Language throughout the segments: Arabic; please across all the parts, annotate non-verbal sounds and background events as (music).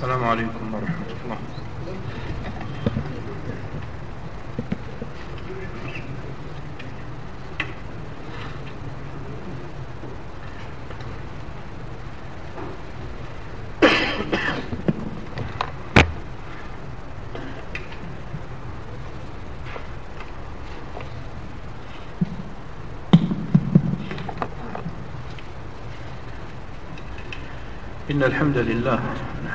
السلام عليكم ورحمة الله. إن الحمد لله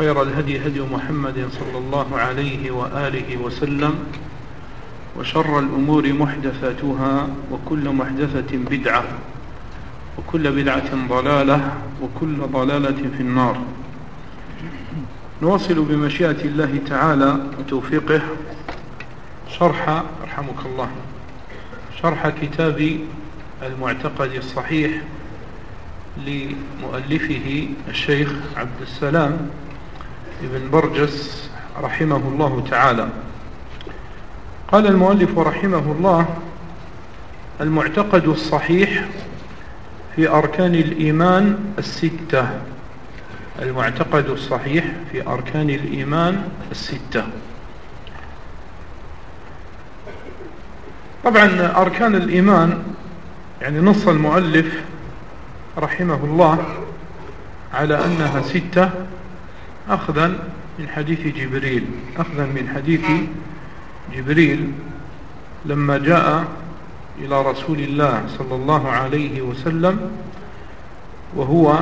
وخير الهدي هدي محمد صلى الله عليه وآله وسلم وشر الأمور محدثاتها وكل محدثة بدعة وكل بدعة ضلالة وكل ضلالة في النار. نواصل بمشيئة الله تعالى وتوفيقه شرح رحمك الله شرح كتاب المعتقد الصحيح لمؤلفه الشيخ عبد السلام ابن برجس رحمه الله تعالى. قال المؤلف رحمه الله المعتقد الصحيح في أركان الإيمان الستة. المعتقد الصحيح في أركان الإيمان الستة. طبعا أركان الإيمان يعني نص المؤلف رحمه الله على أنها ستة أخذا من حديث جبريل أخذا من حديث جبريل لما جاء إلى رسول الله صلى الله عليه وسلم وهو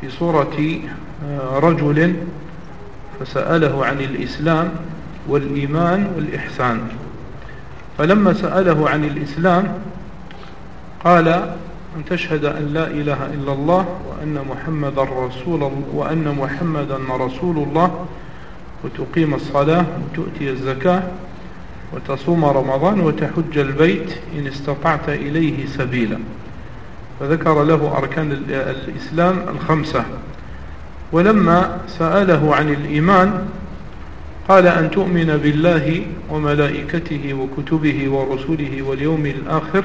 في صورة آه، رجل فسأله عن الإسلام والإيمان والإحسان. فلما سأله عن الإسلام قال أن تشهد أن لا إله إلا الله وأن محمد رسول وأن محمدا رسول الله وتقيم الصلاة وتؤتي الزكاة وتصوم رمضان وتحج البيت إن استطعت إليه سبيلا. فذكر له أركان الإسلام الخمسة. ولما سأله عن الإيمان قال أن تؤمن بالله وملائكته وكتبه ورسله واليوم الآخر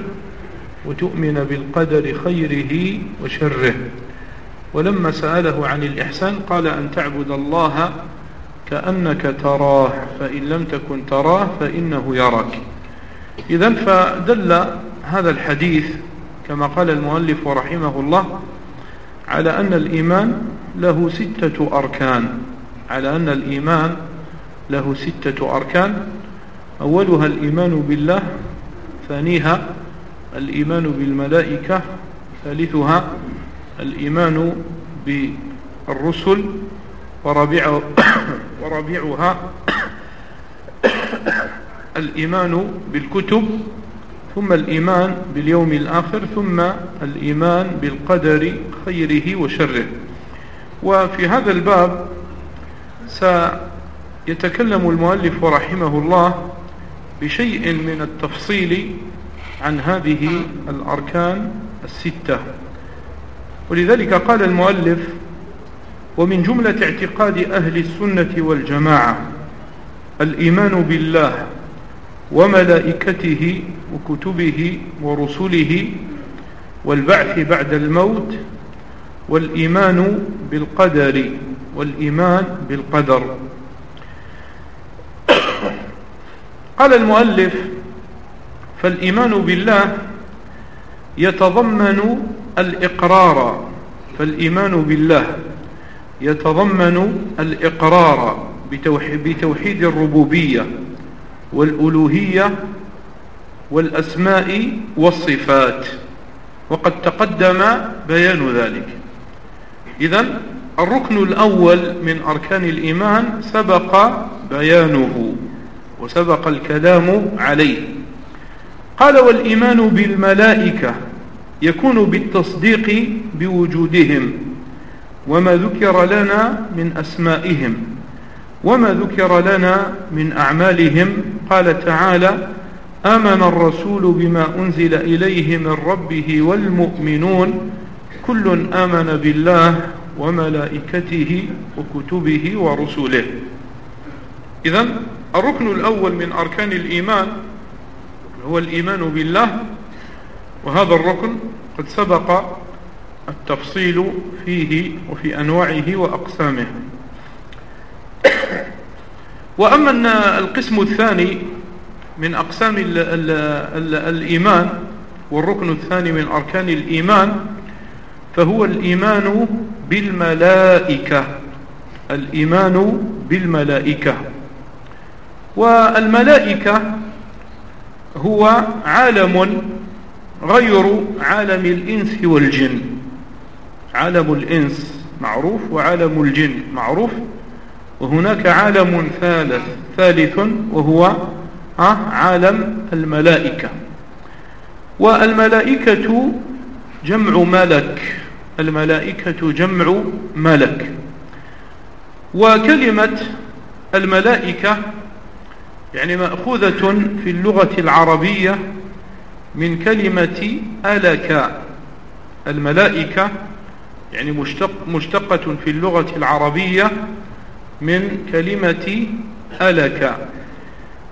وتؤمن بالقدر خيره وشره. ولما سأله عن الإحسان قال أن تعبد الله كأنك تراه فإن لم تكن تراه فإنه يراك. إذا فدل هذا الحديث كما قال المؤلف رحمه الله على أن الإيمان له ستة أركان. على أن الإيمان له ستة أركان. أولها الإيمان بالله ثانيها الإيمان بالملائكة ثالثها الإيمان بالرسل ورابع (coughs) ورابعها (coughs) الإيمان بالكتب ثم الإيمان باليوم الآخر ثم الإيمان بالقدر خيره وشره. وفي هذا الباب سيتكلم المؤلف رحمه الله بشيء من التفصيل عن هذه الأركان الستة. ولذلك قال المؤلف ومن جملة اعتقاد أهل السنة والجماعة الإيمان بالله وملائكته وكتبه ورسله والبعث بعد الموت والإيمان بالقدر والإيمان بالقدر. قال المؤلف فالإيمان بالله يتضمن الإقرار فالإيمان بالله يتضمن الإقرار بتوحيد الربوبية والألوهية والأسماء والصفات. وقد تقدم بيان ذلك. إذا الركن الأول من أركان الإيمان سبق بيانه. وسبق الكلام عليه. قال والإيمان بالملائكة يكون بالتصديق بوجودهم وما ذكر لنا من أسمائهم وما ذكر لنا من أعمالهم. قال تعالى آمن الرسول بما أنزل إليه من ربه والمؤمنون كل آمن بالله وملائكته وكتبه ورسله. إذا الركن الأول من أركان الإيمان هو الإيمان بالله وهذا الركن قد سبق التفصيل فيه وفي أنواعه وأقسامه. وأما القسم الثاني من أقسام ال ال ال الإيمان والركن الثاني من أركان الإيمان فهو الإيمان بالملائكة الإيمان بالملائكة. والملائكة هو عالم غير عالم الإنس والجن. عالم الإنس معروف وعالم الجن معروف وهناك عالم ثالث ثالث وهو عالم الملائكة. والملائكة جمع ملك الملائكة جمع ملك. وكلمة الملائكة يعني مأخوذة في اللغة العربية من كلمة ألك الملائكة يعني مشتق مشتقة في اللغة العربية من كلمة ألك.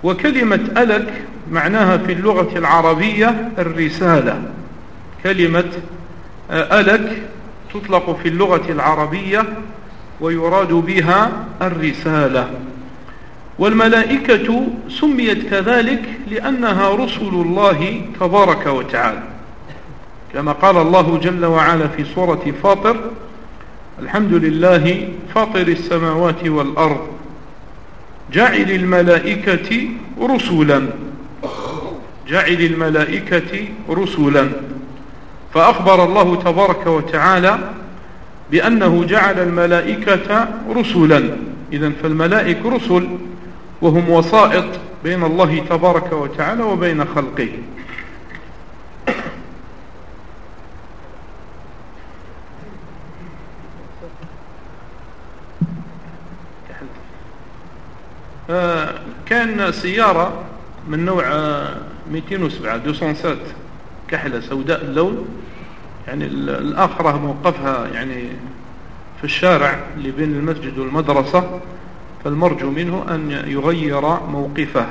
وكلمة ألك معناها في اللغة العربية الرسالة. كلمة ألك تطلق في اللغة العربية ويراد بها الرسالة. والملائكة سميت كذلك لأنها رسل الله تبارك وتعالى. كما قال الله جل وعلا في سورة فاطر الحمد لله فاطر السماوات والأرض جعل الملائكة رسلا جعل الملائكة رسلا. فأخبر الله تبارك وتعالى بأنه جعل الملائكة رسلا. إذا فالملائك رسل وهم وسائط بين الله تبارك وتعالى وبين خلقه. آه، كان سيارة من نوع 207 207 كحلة سوداء اللون. يعني الآخرة موقفها يعني في الشارع اللي بين المسجد والمدرسة. فالمرجو منه أن يغير موقفه.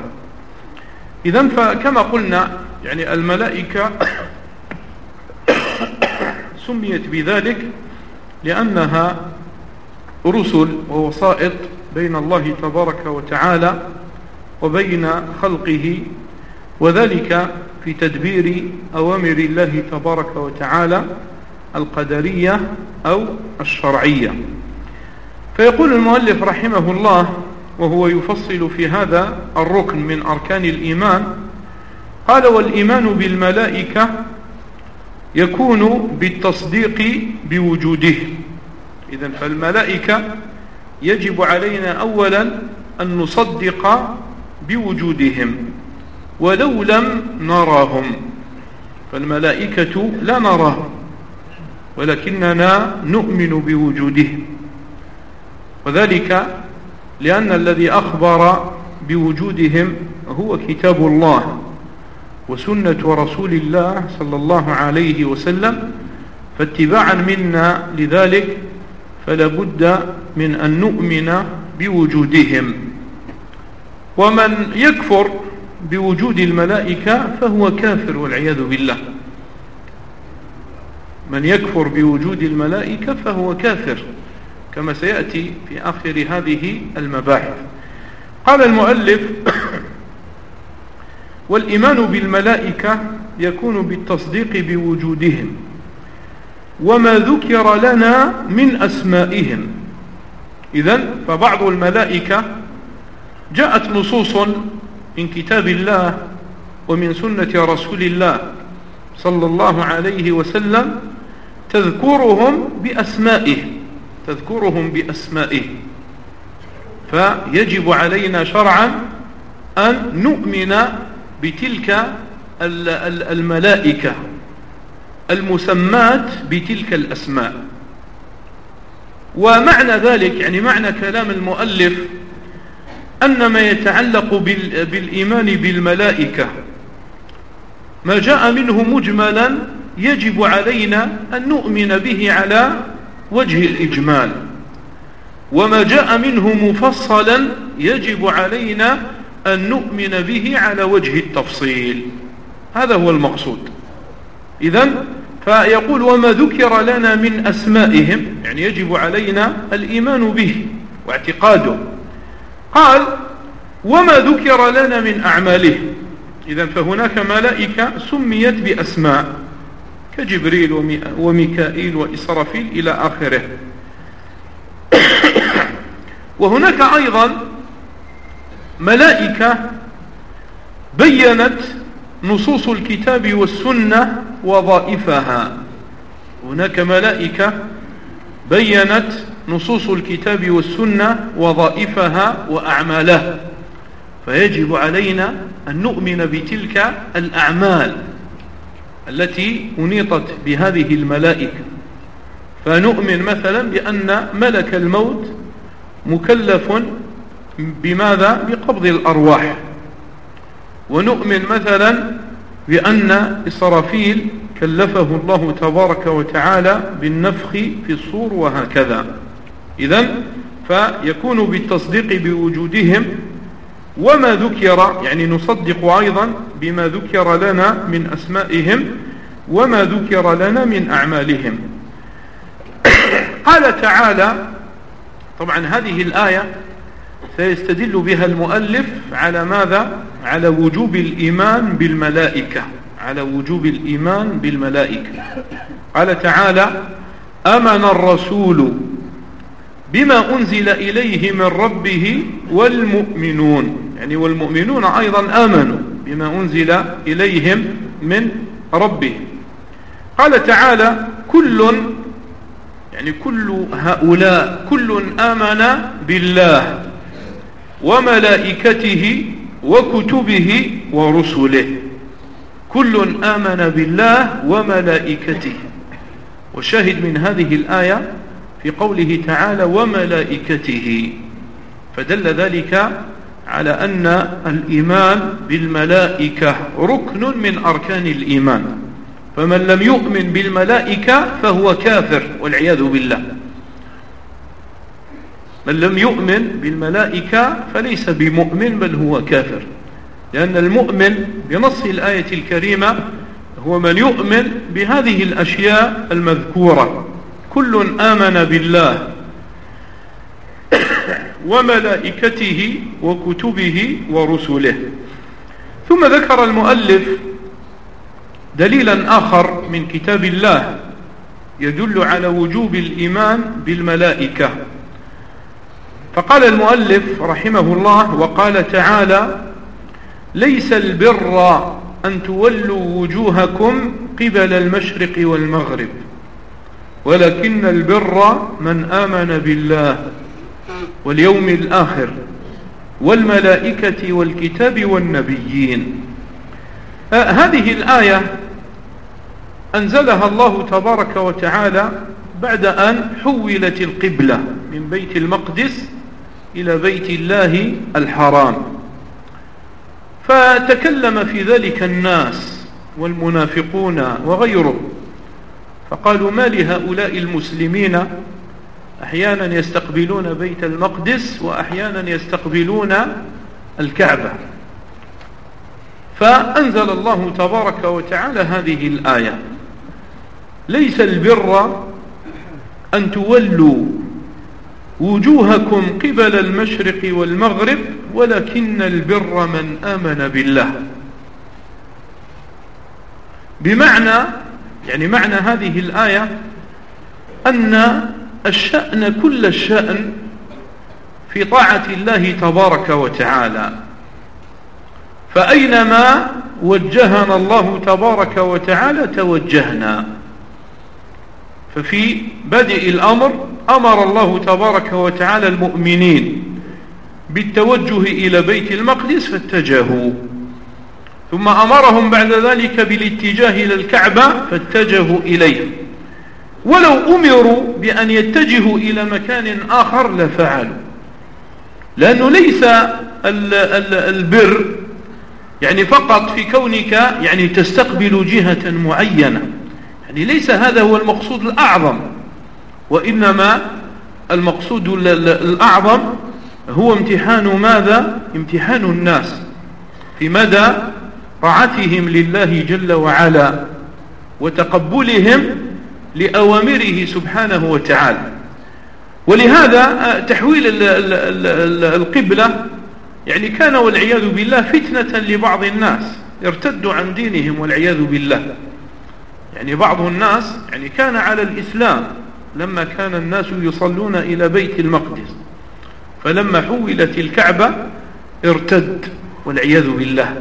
إذا فكما قلنا يعني الملائكة (coughs) سميت بذلك لأنها رسل ووسائط بين الله تبارك وتعالى وبين خلقه وذلك في تدبير أوامر الله تبارك وتعالى القدرية أو الشرعية. فيقول المؤلف رحمه الله وهو يفصل في هذا الركن من أركان الإيمان قال والإيمان بالملائكة يكون بالتصديق بوجوده. إذا فالملائكة يجب علينا أولا أن نصدق بوجودهم ولو لم نراهم. فالملائكة لا نراهم ولكننا نؤمن بوجودهم وذلك لأن الذي أخبر بوجودهم هو كتاب الله وسنة رسول الله صلى الله عليه وسلم فاتباعا منا لذلك فلا بد من أن نؤمن بوجودهم. ومن يكفر بوجود الملائكة فهو كافر والعياذ بالله. من يكفر بوجود الملائكة فهو كافر. كما سيأتي في آخر هذه المباحث. قال المؤلف (clears throat) والإيمان بالملائكة يكون بالتصديق بوجودهم وما ذكر لنا من أسمائهم. إذن فبعض الملائكة جاءت نصوص من كتاب الله ومن سنة رسول الله صلى الله عليه وسلم تذكرهم بأسمائهم تذكرهم بأسمائه. فيجب علينا شرعا أن نؤمن بتلك الملائكة المسمات بتلك الأسماء. ومعنى ذلك يعني معنى كلام المؤلف أن ما يتعلق بالإيمان بالملائكة. ما جاء منه مجملا يجب علينا أن نؤمن به على وجه الإجمال. وما جاء منه مفصلا يجب علينا أن نؤمن به على وجه التفصيل. هذا هو المقصود. إذا فيقول وما ذكر لنا من أسمائهم يعني يجب علينا الإيمان به واعتقاده. قال وما ذكر لنا من أعمالهم إذا فهناك ملائكة سميت بأسماء. كجبريل وميكائيل وإسرافيل إلى آخره. وهناك أيضا ملائكة بينت نصوص الكتاب والسنة وظائفها هناك ملائكة بينت نصوص الكتاب والسنة وظائفها وأعمالها فيجب علينا أن نؤمن بتلك الأعمال. التي أنيطت بهذه الملائكة. فنؤمن مثلا بأن ملك الموت مكلف بماذا؟ بقبض الأرواح. ونؤمن مثلا بأن إسرافيل كلفه الله تبارك وتعالى بالنفخ في الصور وهكذا. إذا فيكون بالتصديق بوجودهم وما ذكر يعني نصدق أيضا بما ذكر لنا من أسمائهم وما ذكر لنا من أعمالهم. (coughs) قال تعالى طبعا هذه الآية سيستدل بها المؤلف على ماذا؟ على وجوب الإيمان بالملائكة. على وجوب الإيمان بالملائكة. قال تعالى أمن الرسول بما أنزل إليه من ربه والمؤمنون. يعني والمؤمنون أيضا آمنوا بما أنزل إليهم من ربهم. قال تعالى كل يعني كل هؤلاء كل آمن بالله وملائكته وكتبه ورسله. كل آمن بالله وملائكته. وشاهد من هذه الآية في قوله تعالى وملائكته. فدل ذلك على أن الإيمان بالملائكة ركن من أركان الإيمان. فمن لم يؤمن بالملائكة فهو كافر والعياذ بالله. من لم يؤمن بالملائكة فليس بمؤمن بل هو كافر. لأن المؤمن بنص الآية الكريمة هو من يؤمن بهذه الأشياء المذكورة. كل آمن بالله وملائكته وكتبه ورسله. ثم ذكر المؤلف دليلا آخر من كتاب الله يدل على وجوب الإيمان بالملائكة. فقال المؤلف رحمه الله وقال تعالى ليس البر أن تولوا وجوهكم قبل المشرق والمغرب ولكن البر من آمن بالله. واليوم الآخر والملائكة والكتاب والنبيين. هذه الآية أنزلها الله تبارك وتعالى بعد أن حولت القبلة من بيت المقدس إلى بيت الله الحرام. فتكلم في ذلك الناس والمنافقون وغيرهم فقالوا ما لهؤلاء المسلمين أحيانا يستقبلون بيت المقدس وأحيانا يستقبلون الكعبة. فأنزل الله تبارك وتعالى هذه الآية. ليس البر أن تولوا وجوهكم قبل المشرق والمغرب ولكن البر من آمن بالله. بمعنى يعني معنى هذه الآية أن الشأن كل الشأن في طاعة الله تبارك وتعالى. فأينما وجهنا الله تبارك وتعالى توجهنا. ففي بدء الأمر أمر الله تبارك وتعالى المؤمنين بالتوجه إلى بيت المقدس فاتجهوا. ثم أمرهم بعد ذلك بالاتجاه إلى الكعبة فاتجهوا إليه. ولو أمروا بأن يتجهوا إلى مكان آخر لفعلوا. لأنه ليس البر يعني فقط في كونك يعني تستقبل جهة معينة. يعني ليس هذا هو المقصود الأعظم وإنما المقصود الأعظم هو امتحان ماذا؟ امتحان الناس. في مدى طاعتهم لله جل وعلا وتقبلهم لأوامره سبحانه وتعالى. ولهذا تحويل القبلة يعني كان والعياذ بالله فتنة لبعض الناس ارتدوا عن دينهم والعياذ بالله. يعني بعض الناس يعني كان على الإسلام لما كان الناس يصلون إلى بيت المقدس. فلما حولت الكعبة ارتد والعياذ بالله.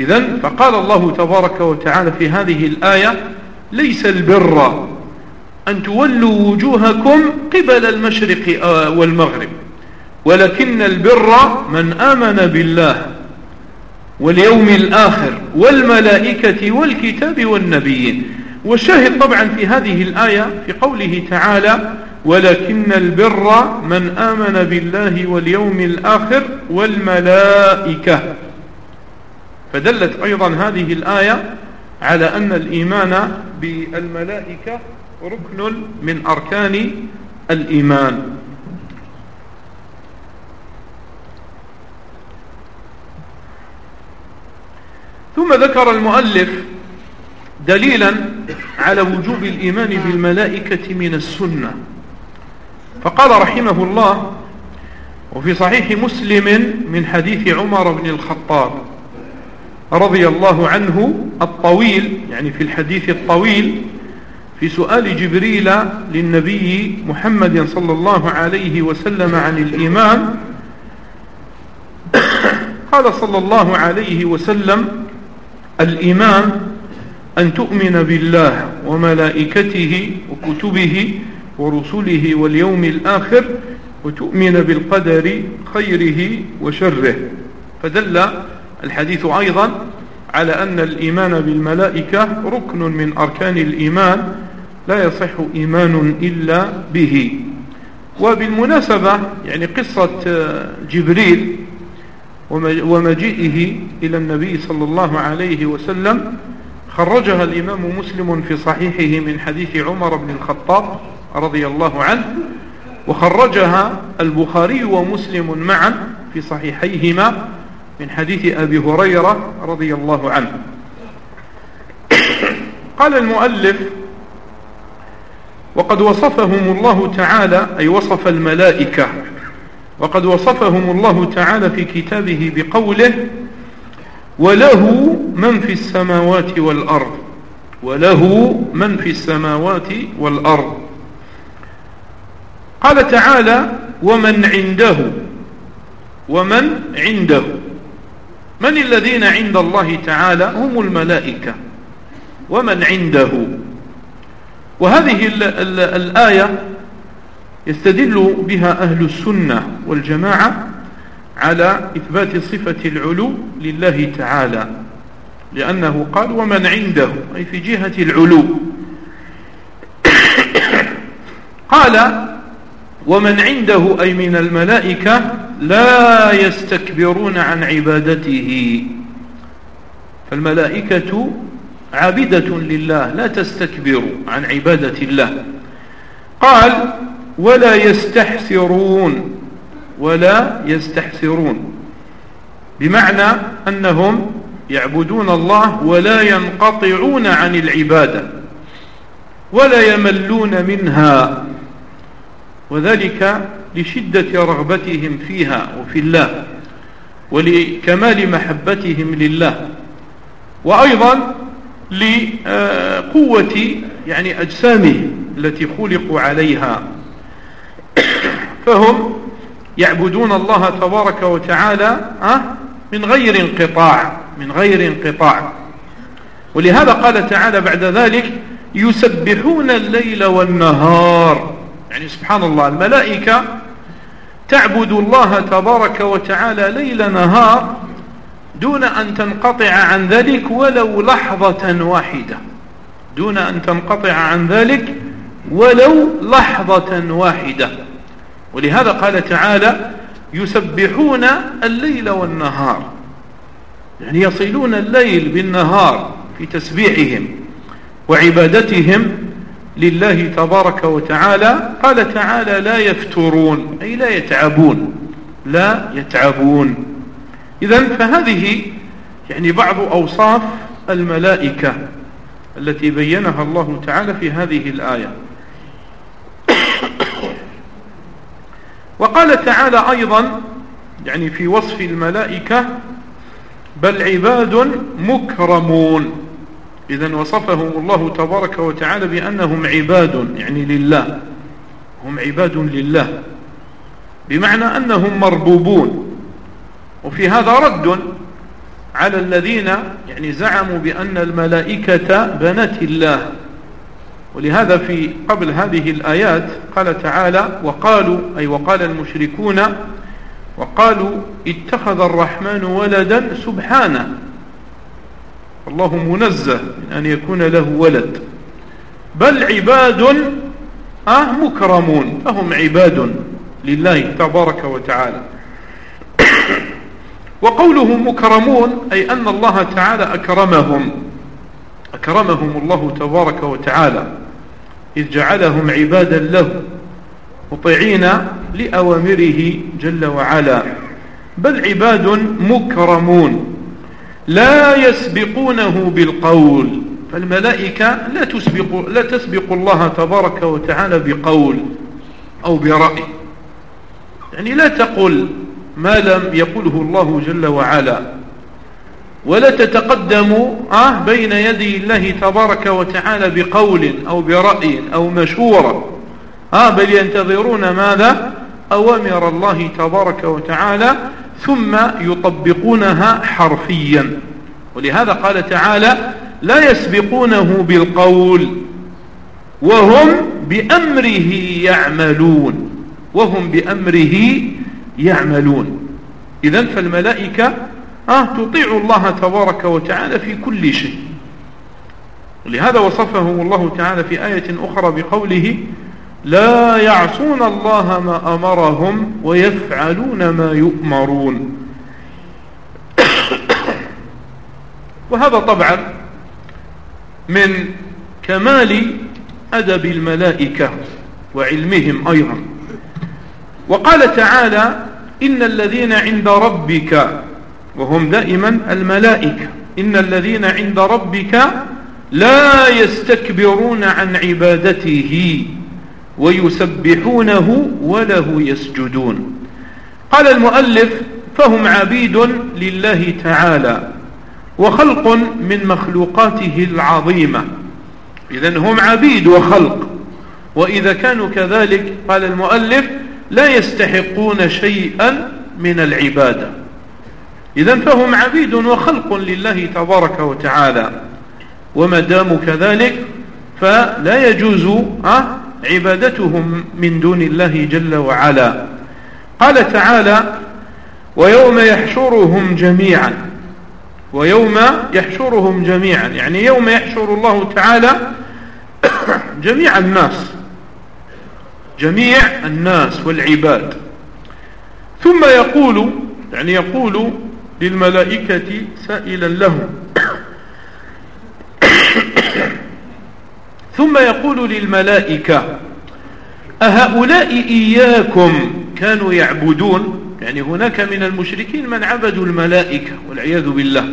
إذا فقال الله تبارك وتعالى في هذه الآية ليس البر أن تولوا وجوهكم قبل المشرق والمغرب. ولكن البر من آمن بالله واليوم الآخر والملائكة والكتاب والنبيين. والشاهد طبعا في هذه الآية في قوله تعالى ولكن البر من آمن بالله واليوم الآخر والملائكة. فدلت أيضا هذه الآية على أن الإيمان بالملائكة ركن من أركان الإيمان. ثم ذكر المؤلف دليلا على وجوب الإيمان بالملائكة من السنة. فقال رحمه الله وفي صحيح مسلم من حديث عمر بن الخطاب رضي الله عنه الطويل يعني في الحديث الطويل في سؤال جبريل للنبي محمد صلى الله عليه وسلم عن الإيمان قال صلى الله عليه وسلم الإيمان أن تؤمن بالله وملائكته وكتبه ورسله واليوم الآخر وتؤمن بالقدر خيره وشره. فدل الحديث أيضا على أن الإيمان بالملائكة ركن من أركان الإيمان لا يصح إيمان إلا به. وبالمناسبة يعني قصة جبريل ومجيئه إلى النبي صلى الله عليه وسلم خرجها الإمام مسلم في صحيحه من حديث عمر بن الخطاب رضي الله عنه وخرجها البخاري ومسلم معا في صحيحيهما. من حديث أبي هريرة رضي الله عنه. قال المؤلف وقد وصفهم الله تعالى أي وصف الملائكة وقد وصفهم الله تعالى في كتابه بقوله وله من في السماوات والأرض وله من في السماوات والأرض قال تعالى ومن عنده ومن عنده من الذين عند الله تعالى هم الملائكة ومن عنده. وهذه ال ال الآية يستدل بها أهل السنة والجماعة على إثبات صفة العلو لله تعالى لأنه قال ومن عنده أي في جهة العلو. (coughs) قال ومن عنده أي من الملائكة لا يستكبرون عن عبادته. فالملائكة عابدة لله لا تستكبر عن عبادة الله. قال ولا يستحسرون ولا يستحسرون بمعنى أنهم يعبدون الله ولا ينقطعون عن العبادة ولا يملون منها. وذلك لشدة رغبتهم فيها وفي الله ولكمال محبتهم لله وأيضا لقوة يعني أجسامهم التي خلقوا عليها. فهم يعبدون الله تبارك وتعالى من غير انقطاع من غير انقطاع. ولهذا قال تعالى بعد ذلك يسبحون الليل والنهار. يعني سبحان الله الملائكة تعبد الله تبارك وتعالى ليل نهار دون أن تنقطع عن ذلك ولو لحظة واحدة. دون أن تنقطع عن ذلك ولو لحظة واحدة. ولهذا قال تعالى يسبحون الليل والنهار. يعني يصلون الليل بالنهار في تسبيحهم وعبادتهم لله تبارك وتعالى قال تعالى لا يفترون أي لا يتعبون لا يتعبون. إذا فهذه يعني بعض أوصاف الملائكة التي بينها الله تعالى في هذه الآية. وقال تعالى أيضا يعني في وصف الملائكة بل عباد مكرمون. إذا وصفهم الله تبارك وتعالى بأنهم عباد يعني لله. هم عباد لله. بمعنى أنهم مربوبون. وفي هذا رد على الذين يعني زعموا بأن الملائكة بنات الله. ولهذا في قبل هذه الآيات قال تعالى وقالوا أي وقال المشركون وقالوا اتخذ الرحمن ولدا سبحانه. الله منزه من أن يكون له ولد. بل عباد آه مكرمون. فهم عباد لله تبارك وتعالى. (coughs) وقوله مكرمون أي أن الله تعالى أكرمهم. أكرمهم الله تبارك وتعالى. إذ جعلهم عبادا له مطيعين لأوامره جل وعلا. بل عباد مكرمون. لا يسبقونه بالقول. فالملائكة لا تسبق, لا تسبق الله تبارك وتعالى بقول أو برأي. يعني لا تقل ما لم يقله الله جل وعلا. ولا تتقدم آه بين يدي الله تبارك وتعالى بقول أو برأي أو مشورة. آه بل ينتظرون ماذا؟ أوامر الله تبارك وتعالى ثم يطبقونها حرفيا. ولهذا قال تعالى لا يسبقونه بالقول وهم بأمره يعملون وهم بأمره يعملون. إذا فالملائكة آه تطيع الله تبارك وتعالى في كل شيء. لهذا وصفهم الله تعالى في آية أخرى بقوله لا يعصون الله ما أمرهم ويفعلون ما يؤمرون. (coughs) وهذا طبعا من كمال أدب الملائكة وعلمهم أيضا. وقال تعالى إن الذين عند ربك وهم دائما الملائكة إن الذين عند ربك لا يستكبرون عن عبادته. ويسبحونه وله يسجدون. قال المؤلف فهم عبيد لله تعالى وخلق من مخلوقاته العظيمة. إذا هم عبيد وخلق. وإذا كانوا كذلك قال المؤلف لا يستحقون شيئا من العبادة. إذا فهم عبيد وخلق لله تبارك وتعالى. وما داموا كذلك فلا يجوز عبادتهم من دون الله جل وعلا. قال تعالى ويوم يحشرهم جميعا. ويوم يحشرهم جميعا. يعني يوم يحشر الله تعالى (coughs) جميع الناس. جميع الناس والعباد. ثم يقول يعني يقول للملائكة سائلا لهم ثم يقول للملائكة أهؤلاء إياكم كانوا يعبدون؟ يعني هناك من المشركين من عبدوا الملائكة والعياذ بالله.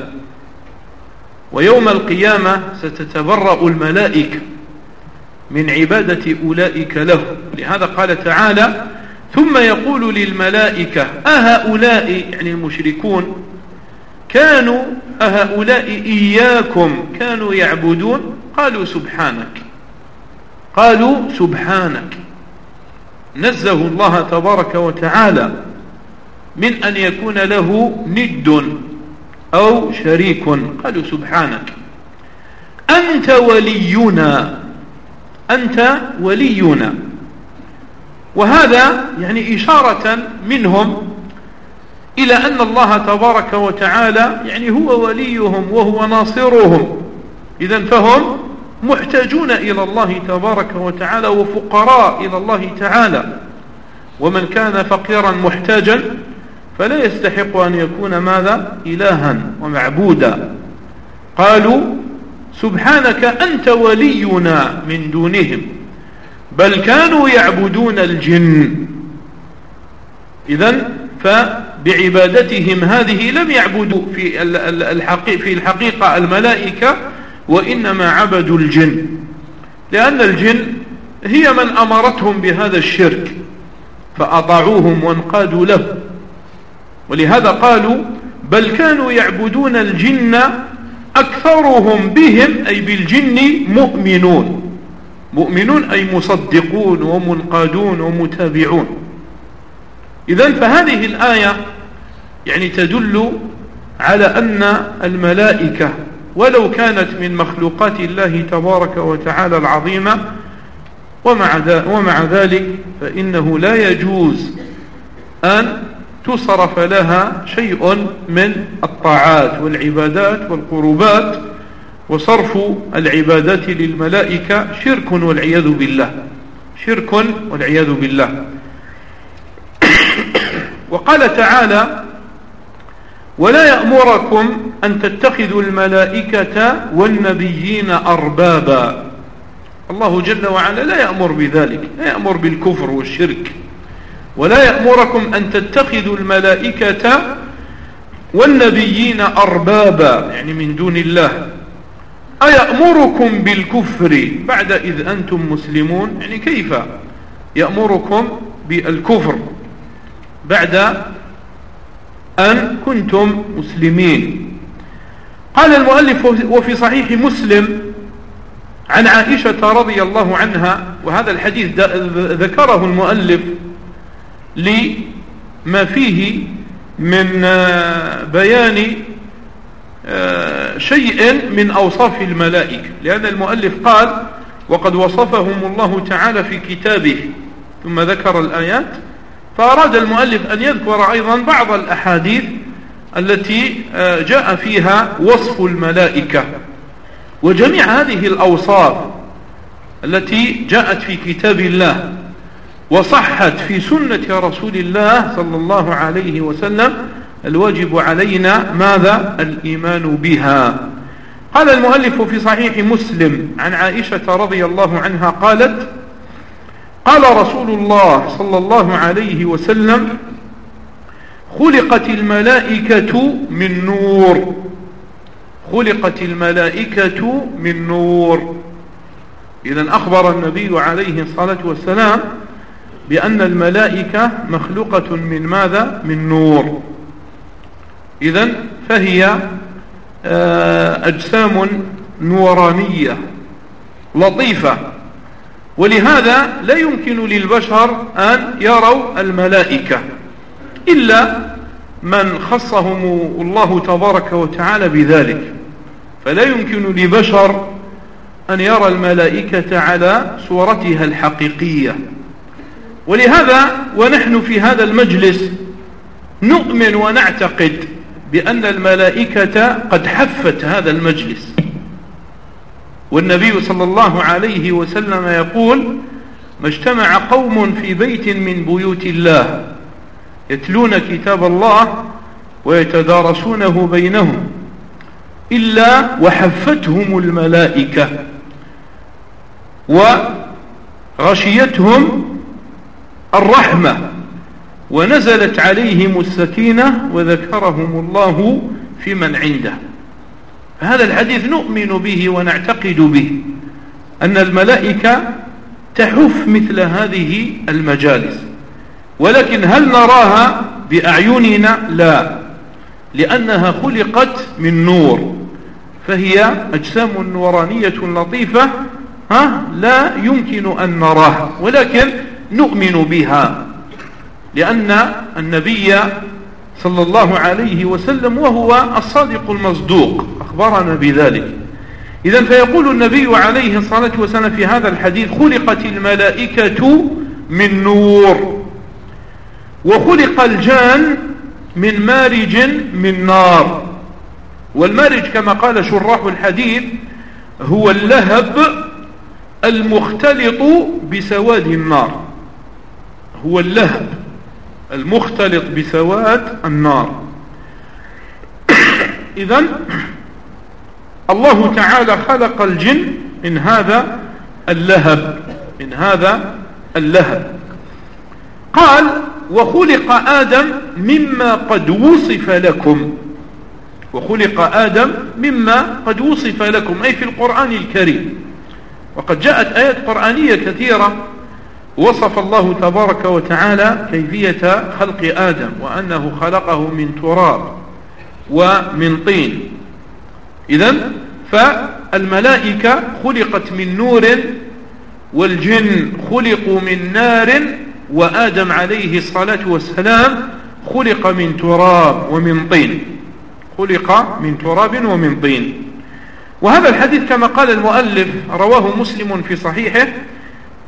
ويوم القيامة ستتبرأ الملائكة من عبادة أولئك له. لهذا قال تعالى ثم يقول للملائكة أهؤلاء يعني المشركون كانوا أهؤلاء إياكم كانوا يعبدون؟ قالوا سبحانك. قالوا سبحانك. نزه الله تبارك وتعالى من أن يكون له ند أو شريك. قالوا سبحانك. أنت ولينا. أنت ولينا. وهذا يعني إشارة منهم إلى أن الله تبارك وتعالى يعني هو وليهم وهو ناصرهم. إذا فهم محتاجون إلى الله تبارك وتعالى وفقراء إلى الله تعالى. ومن كان فقيرا محتاجا فلا يستحق أن يكون ماذا؟ إلها ومعبودا. قالوا سبحانك أنت ولينا من دونهم بل كانوا يعبدون الجن. إذا فبعبادتهم هذه لم يعبدوا في في الحقيقة الملائكة وإنما عبدوا الجن لأن الجن هي من أمرتهم بهذا الشرك فأطاعوهم وانقادوا له. ولهذا قالوا بل كانوا يعبدون الجن أكثرهم بهم أي بالجن مؤمنون. مؤمنون أي مصدقون ومنقادون ومتابعون. إذا فهذه الآية يعني تدل على أن الملائكة ولو كانت من مخلوقات الله تبارك وتعالى العظيمة ومع, ومع ذلك فإنه لا يجوز أن تصرف لها شيء من الطاعات والعبادات والقربات وصرف العبادات للملائكة شرك والعياذ بالله شرك والعياذ بالله. (coughs) وقال تعالى ولا يأمركم أن تتخذوا الملائكة والنبيين أربابا. الله جل وعلا لا يأمر بذلك لا يأمر بالكفر والشرك. ولا يأمركم أن تتخذوا الملائكة والنبيين أربابا يعني من دون الله. أيأمركم بالكفر بعد إذ أنتم مسلمون؟ يعني كيف يأمركم بالكفر بعد أن كنتم مسلمين. قال المؤلف وفي صحيح مسلم عن عائشة رضي الله عنها وهذا الحديث ذكره المؤلف لما فيه من آه، بيان آه، شيء من أوصاف الملائكة. لأن المؤلف قال وقد وصفهم الله تعالى في كتابه. ثم ذكر الآيات فأراد المؤلف أن يذكر أيضا بعض الأحاديث التي آه، جاء فيها وصف الملائكة. وجميع هذه الأوصاف التي جاءت في كتاب الله وصحت في سنة رسول الله صلى الله عليه وسلم الواجب علينا ماذا؟ الإيمان بها. قال المؤلف في صحيح مسلم عن عائشة رضي الله عنها قالت قال رسول الله صلى الله عليه وسلم خلقت الملائكة من نور. خلقت الملائكة من نور. إذا أخبر النبي عليه الصلاة والسلام بأن الملائكة مخلوقة من ماذا؟ من نور. إذا فهي آه، أجسام نورانية لطيفة. ولهذا لا يمكن للبشر أن يروا الملائكة إلا من خصهم الله تبارك وتعالى بذلك. فلا يمكن لبشر أن يرى الملائكة على صورتها الحقيقية. ولهذا ونحن في هذا المجلس نؤمن ونعتقد بأن الملائكة قد حفت هذا المجلس. والنبي صلى الله عليه وسلم يقول ما اجتمع قوم في بيت من بيوت الله يتلون كتاب الله ويتدارسونه بينهم إلا وحفتهم الملائكة وغشيتهم الرحمة ونزلت عليهم السكينة وذكرهم الله في من عنده. هذا الحديث نؤمن به ونعتقد به أن الملائكة تحف مثل هذه المجالس. ولكن هل نراها بأعيننا؟ لا لأنها خلقت من نور فهي أجسام نورانية لطيفة ها؟ لا يمكن أن نراها ولكن نؤمن بها لأن النبي صلى الله عليه وسلم وهو الصادق المصدوق. أخبرنا بذلك. إذا فيقول النبي عليه الصلاة والسلام في هذا الحديث خلقت الملائكة من نور وخلق الجان من مارج من نار. والمارج كما قال شراح الحديث هو اللهب المختلط بسواد النار. هو اللهب. المختلط بسواد النار. (coughs) إذا الله تعالى خلق الجن من هذا اللهب من هذا اللهب. قال وخلق آدم مما قد وصف لكم. وخلق آدم مما قد وصف لكم أي في القرآن الكريم. وقد جاءت آيات قرآنية كثيرة وصف الله تبارك وتعالى كيفية خلق آدم وأنه خلقه من تراب ومن طين. إذا فالملائكة خلقت من نور والجن خلقوا من نار وآدم عليه الصلاة والسلام خلق من تراب ومن طين. خلق من تراب ومن طين. وهذا الحديث كما قال المؤلف رواه مسلم في صحيحه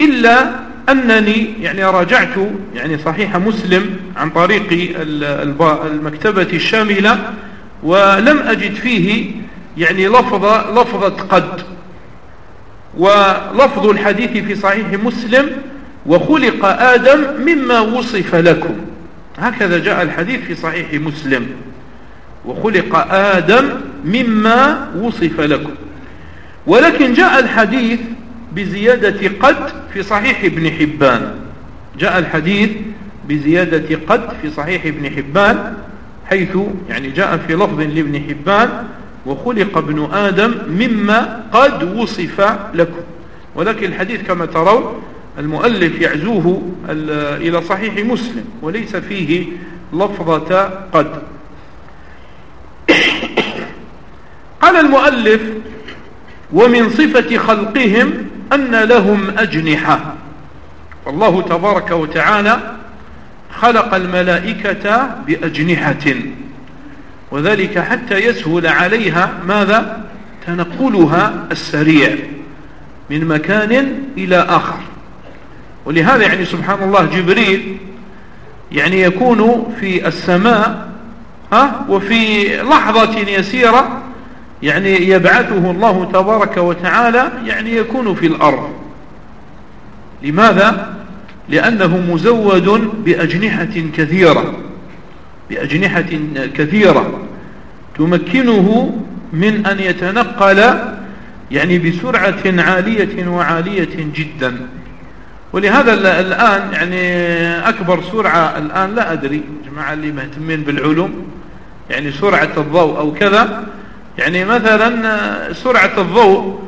إلا أنني يعني راجعت يعني صحيح مسلم عن طريق المكتبة الشاملة ولم أجد فيه يعني لفظة, لفظة قد. ولفظ الحديث في صحيح مسلم وخلق آدم مما وصف لكم. هكذا جاء الحديث في صحيح مسلم. وخلق آدم مما وصف لكم. ولكن جاء الحديث بزيادة قد في صحيح ابن حبان. جاء الحديث بزيادة قد في صحيح ابن حبان حيث يعني جاء في لفظ لابن حبان وخلق ابن آدم مما قد وصف لكم. ولكن الحديث كما ترون المؤلف يعزوه إلى صحيح مسلم وليس فيه لفظة قد. قال المؤلف ومن صفة خلقهم أن لهم أجنحة. والله تبارك وتعالى خلق الملائكة بأجنحة. وذلك حتى يسهل عليها ماذا؟ تنقلها السريع من مكان إلى آخر. ولهذا يعني سبحان الله جبريل يعني يكون في السماء ها وفي لحظة يسيرة يعني يبعثه الله تبارك وتعالى يعني يكون في الأرض لماذا؟ لأنه مزود بأجنحة كثيرة بأجنحة كثيرة تمكنه من أن يتنقل يعني بسرعة عالية وعالية جدا ولهذا الآن يعني أكبر سرعة الآن لا أدري جماعة اللي مهتمين بالعلوم يعني سرعة الضوء أو كذا يعني مثلا سرعة الضوء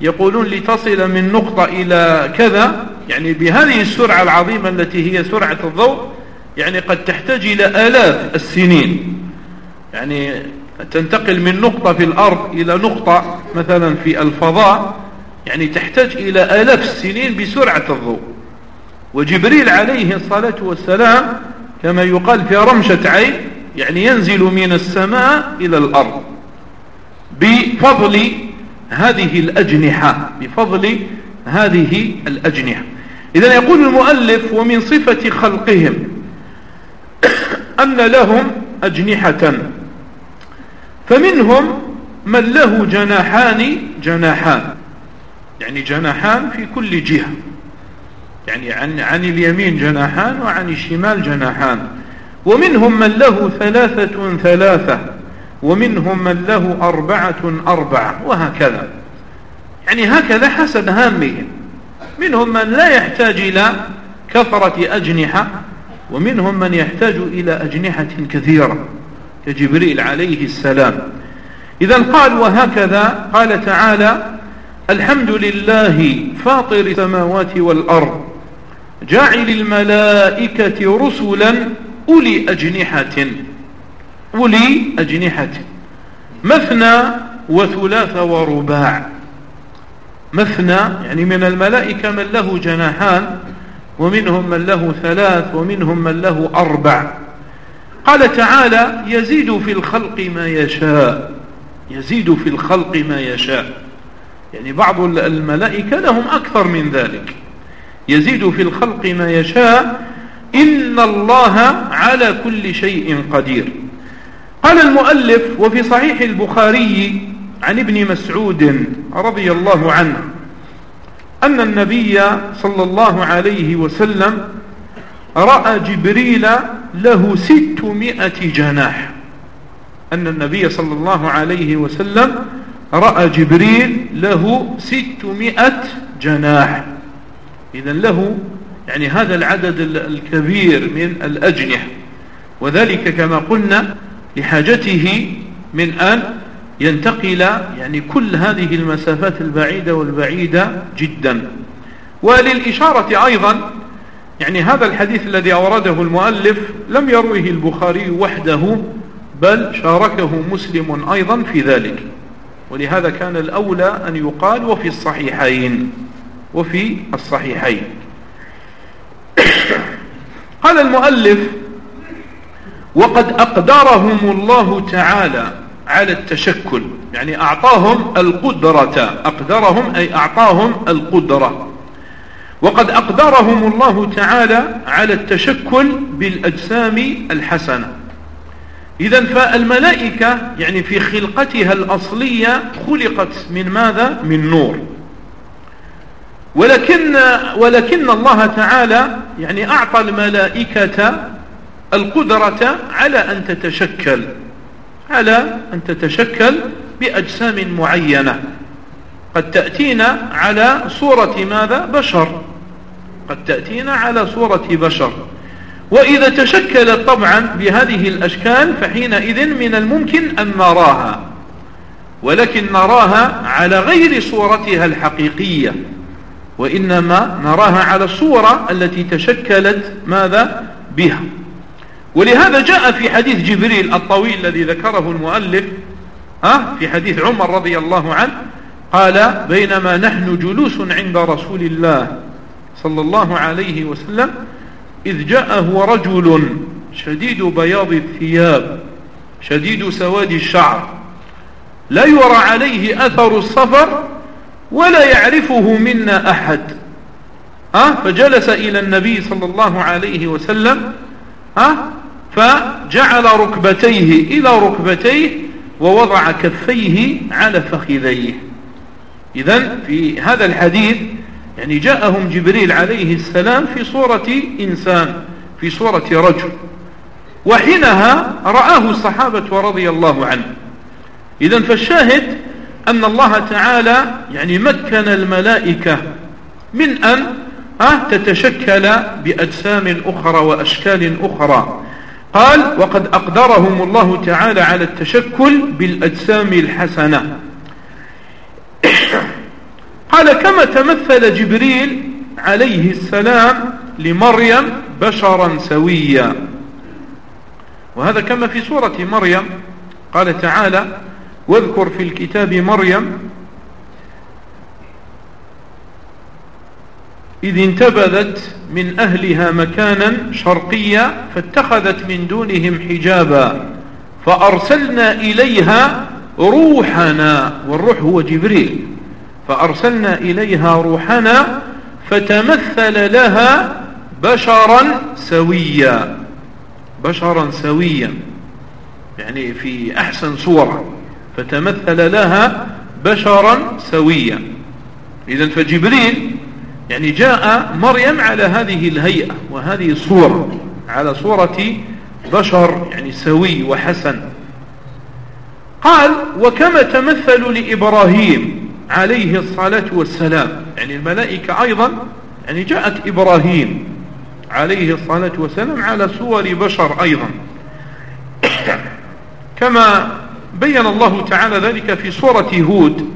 يقولون لتصل من نقطة إلى كذا يعني بهذه السرعة العظيمة التي هي سرعة الضوء يعني قد تحتاج إلى آلاف السنين. يعني تنتقل من نقطة في الأرض إلى نقطة مثلا في الفضاء يعني تحتاج إلى آلاف السنين بسرعة الضوء. وجبريل عليه الصلاة والسلام كما يقال في رمشة عين يعني ينزل من السماء إلى الأرض. بفضل هذه الأجنحة بفضل هذه الأجنحة. إذا يقول المؤلف ومن صفة خلقهم (coughs) أن لهم أجنحة. فمنهم من له جناحان جناحان يعني جناحان في كل جهة. يعني عن, عن اليمين جناحان وعن الشمال جناحان. ومنهم من له ثلاثة ثلاثة. ومنهم من له أربعة أربعة وهكذا. يعني هكذا حسب هامهم منهم من لا يحتاج إلى كثرة أجنحة ومنهم من يحتاج إلى أجنحة كثيرة كجبريل عليه السلام. إذا قال وهكذا قال تعالى الحمد لله فاطر السماوات والأرض جاعل الملائكة رسلا أولي أجنحة. أولي أجنحة. مثنى وثلاث ورباع. مثنى يعني من الملائكة من له جناحان ومنهم من له ثلاث ومنهم من له أربع. قال تعالى يزيد في الخلق ما يشاء. يزيد في الخلق ما يشاء. يعني بعض الملائكة لهم أكثر من ذلك. يزيد في الخلق ما يشاء. إن الله على كل شيء قدير. قال المؤلف وفي صحيح البخاري عن ابن مسعود رضي الله عنه أن النبي صلى الله عليه وسلم رأى جبريل له ستمائة جناح. أن النبي صلى الله عليه وسلم رأى جبريل له ستمائة جناح. إذا له يعني هذا العدد الكبير من الأجنحة. وذلك كما قلنا لحاجته من أن ينتقل يعني كل هذه المسافات البعيدة والبعيدة جدا. وللإشارة أيضا يعني هذا الحديث الذي أورده المؤلف لم يروه البخاري وحده بل شاركه مسلم أيضا في ذلك. ولهذا كان الأولى أن يقال وفي الصحيحين وفي الصحيحين. قال المؤلف وقد أقدرهم الله تعالى على التشكل يعني أعطاهم القدرة أقدرهم أي أعطاهم القدرة. وقد أقدرهم الله تعالى على التشكل بالأجسام الحسنة. إذا فالملائكة يعني في خلقتها الأصلية خلقت من ماذا؟ من نور. ولكن, ولكن الله تعالى يعني أعطى الملائكة القدرة على أن تتشكل على أن تتشكل بأجسام معينة. قد تأتينا على صورة ماذا؟ بشر. قد تأتينا على صورة بشر. وإذا تشكلت طبعا بهذه الأشكال فحينئذ من الممكن أن نراها. ولكن نراها على غير صورتها الحقيقية. وإنما نراها على الصورة التي تشكلت ماذا؟ بها. ولهذا جاء في حديث جبريل الطويل الذي ذكره المؤلف ها في حديث عمر رضي الله عنه قال بينما نحن جلوس عند رسول الله صلى الله عليه وسلم إذ جاءه رجل شديد بياض الثياب شديد سواد الشعر لا يرى عليه أثر السفر ولا يعرفه منا أحد. أه فجلس إلى النبي صلى الله عليه وسلم أه فجعل ركبتيه إلى ركبتيه ووضع كفيه على فخذيه. إذا في هذا الحديث يعني جاءهم جبريل عليه السلام في صورة إنسان في صورة رجل. وحينها رآه الصحابة رضي الله عنه. إذا فالشاهد أن الله تعالى يعني مكن الملائكة من أن تتشكل بأجسام أخرى وأشكال أخرى. قال وقد أقدرهم الله تعالى على التشكل بالأجسام الحسنة. قال كما تمثل جبريل عليه السلام لمريم بشرا سويا. وهذا كما في سورة مريم. قال تعالى واذكر في الكتاب مريم إذ انتبذت من أهلها مكانا شرقيا فاتخذت من دونهم حجابا فأرسلنا إليها روحنا والروح هو جبريل. فأرسلنا إليها روحنا فتمثل لها بشرا سويا بشرا سويا يعني في أحسن صورة. فتمثل لها بشرا سويا. إذا فجبريل يعني جاء مريم على هذه الهيئة وهذه الصورة على صورة بشر يعني سوي وحسن. قال وكما تمثل لإبراهيم عليه الصلاة والسلام. يعني الملائكة أيضا يعني جاءت إبراهيم عليه الصلاة والسلام على صور بشر أيضا. (coughs) كما بين الله تعالى ذلك في صورة هود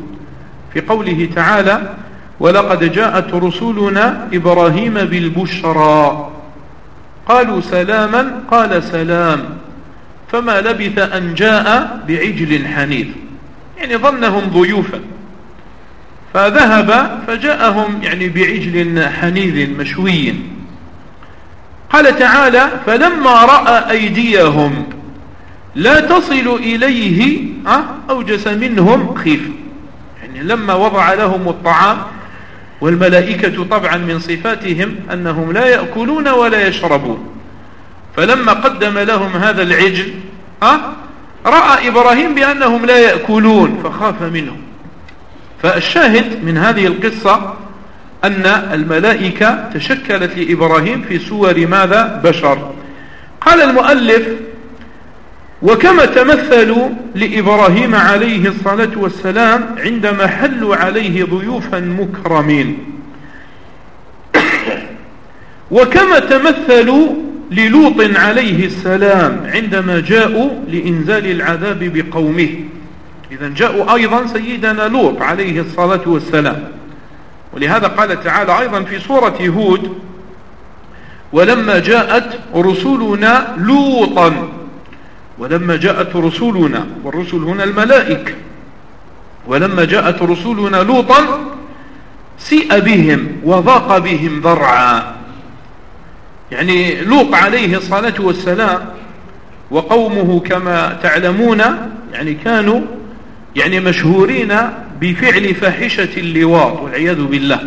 في قوله تعالى ولقد جاءت رسلنا إبراهيم بالبشرى. قالوا سلاما قال سلام. فما لبث أن جاء بعجل حنيف. يعني ظنهم ضيوفا. فذهب فجاءهم يعني بعجل حنيذ مشوي. قال تعالى فلما رأى أيديهم لا تصل إليه أوجس منهم خيف. يعني لما وضع لهم الطعام والملائكة طبعا من صفاتهم أنهم لا يأكلون ولا يشربون. فلما قدم لهم هذا العجل أه؟ رأى إبراهيم بأنهم لا يأكلون فخاف منهم. فالشاهد من هذه القصة أن الملائكة تشكلت لإبراهيم في صور ماذا؟ بشر. قال المؤلف وكما تمثلوا لإبراهيم عليه الصلاة والسلام عندما حلوا عليه ضيوفا مكرمين. وكما تمثلوا للوط عليه السلام عندما جاءوا لإنزال العذاب بقومه. إذا جاءوا أيضا سيدنا لوط عليه الصلاة والسلام. ولهذا قال تعالى أيضا في سورة هود ولما جاءت رسلنا لوطا ولما جاءت رسلنا والرسل هنا الملائكة ولما جاءت رسلنا لوطا سيء بهم وضاق بهم ذرعا يعني لوط عليه الصلاة والسلام وقومه كما تعلمون يعني كانوا يعني مشهورين بفعل فاحشة اللواط والعياذ بالله.